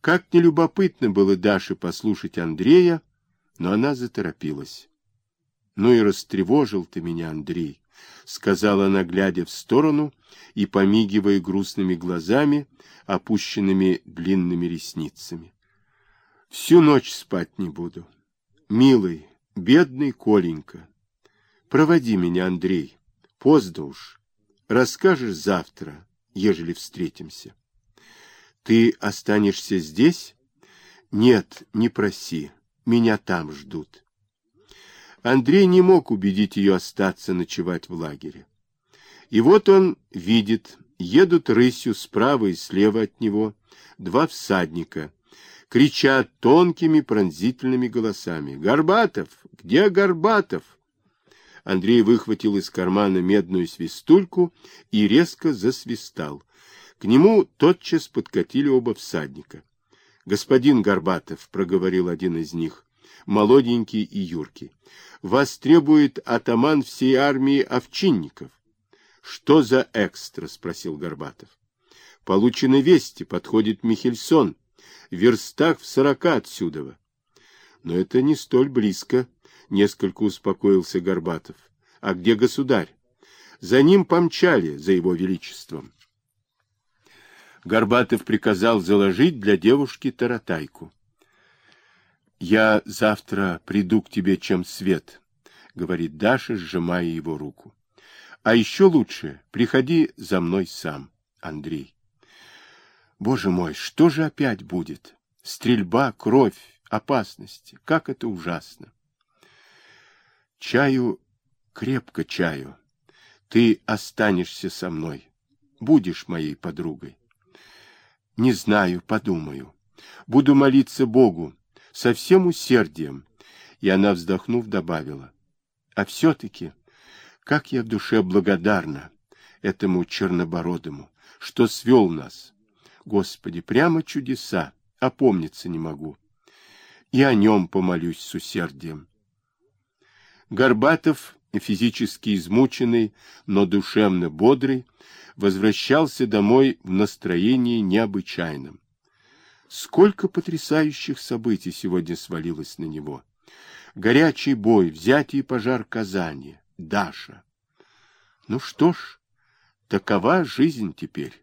Как нелюбопытно было Даше послушать Андрея, но она заторопилась. — Ну и растревожил ты меня, Андрей, — сказала она, глядя в сторону и помигивая грустными глазами, опущенными длинными ресницами. — Всю ночь спать не буду. Милый, бедный Коленька, проводи меня, Андрей, поздно уж. Расскажешь завтра, ежели встретимся. Ты останешься здесь? Нет, не проси, меня там ждут. Андрей не мог убедить ее остаться ночевать в лагере. И вот он видит, едут рысью справа и слева от него два всадника, кричат тонкими пронзительными голосами. «Горбатов! Где Горбатов?» Андрей выхватил из кармана медную свистульку и резко засвистал. К нему тотчас подкатили оба всадника. — Господин Горбатов, — проговорил один из них, молоденький и юркий, — вас требует атаман всей армии овчинников. — Что за экстра? — спросил Горбатов. — Получены вести, подходит Михельсон, в верстах в сорока отсюда. — Но это не столь близко, — несколько успокоился Горбатов. — А где государь? За ним помчали, за его величеством. Горбатов приказал заложить для девушки таратайку. «Я завтра приду к тебе, чем свет», — говорит Даша, сжимая его руку. «А еще лучше приходи за мной сам, Андрей». Боже мой, что же опять будет? Стрельба, кровь, опасности. Как это ужасно. Чаю, крепко чаю. Ты останешься со мной. Будешь моей подругой. Не знаю, подумаю. Буду молиться Богу со всем усердием. И она, вздохнув, добавила. А все-таки, как я в душе благодарна этому чернобородому, что свел нас. Господи, прямо чудеса, опомниться не могу. И о нем помолюсь с усердием. Горбатов, физически измученный, но душевно бодрый, возвращался домой в настроении необычайном. Сколько потрясающих событий сегодня свалилось на него. Горячий бой, взятие и пожар Казани, Даша. Ну что ж, такова жизнь теперь.